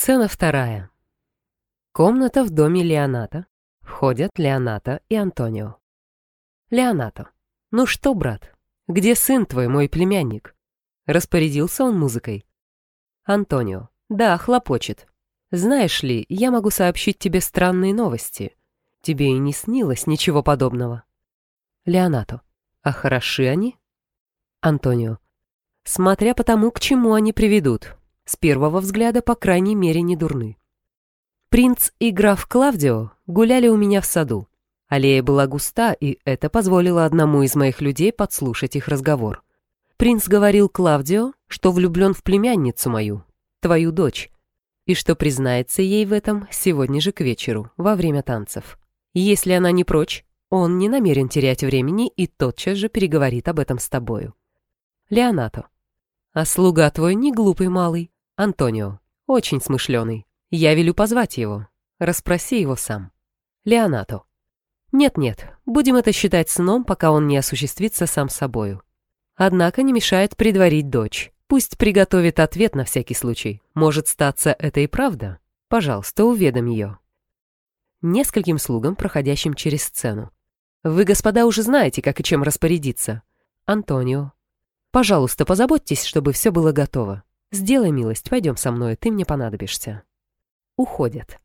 Сцена вторая. Комната в доме Леоната. Входят Леоната и Антонио. Леонато. Ну что, брат, где сын твой, мой племянник? Распорядился он музыкой. Антонио. Да, хлопочет. Знаешь ли, я могу сообщить тебе странные новости. Тебе и не снилось ничего подобного. Леонато. А хороши они? Антонио. Смотря по тому, к чему они приведут. С первого взгляда, по крайней мере, не дурны. Принц и граф Клавдио гуляли у меня в саду. Аллея была густа, и это позволило одному из моих людей подслушать их разговор. Принц говорил Клавдио, что влюблен в племянницу мою, твою дочь, и что признается ей в этом сегодня же к вечеру, во время танцев. Если она не прочь, он не намерен терять времени и тотчас же переговорит об этом с тобою. Леонато. А слуга твой не глупый малый, Антонио, очень смышленый. Я велю позвать его. Расспроси его сам. Леонато. Нет-нет, будем это считать сном, пока он не осуществится сам собою. Однако не мешает предварить дочь. Пусть приготовит ответ на всякий случай. Может статься это и правда. Пожалуйста, уведом ее. Нескольким слугам, проходящим через сцену. Вы, господа, уже знаете, как и чем распорядиться. Антонио. Пожалуйста, позаботьтесь, чтобы все было готово. Сделай милость, пойдем со мной, ты мне понадобишься. Уходят.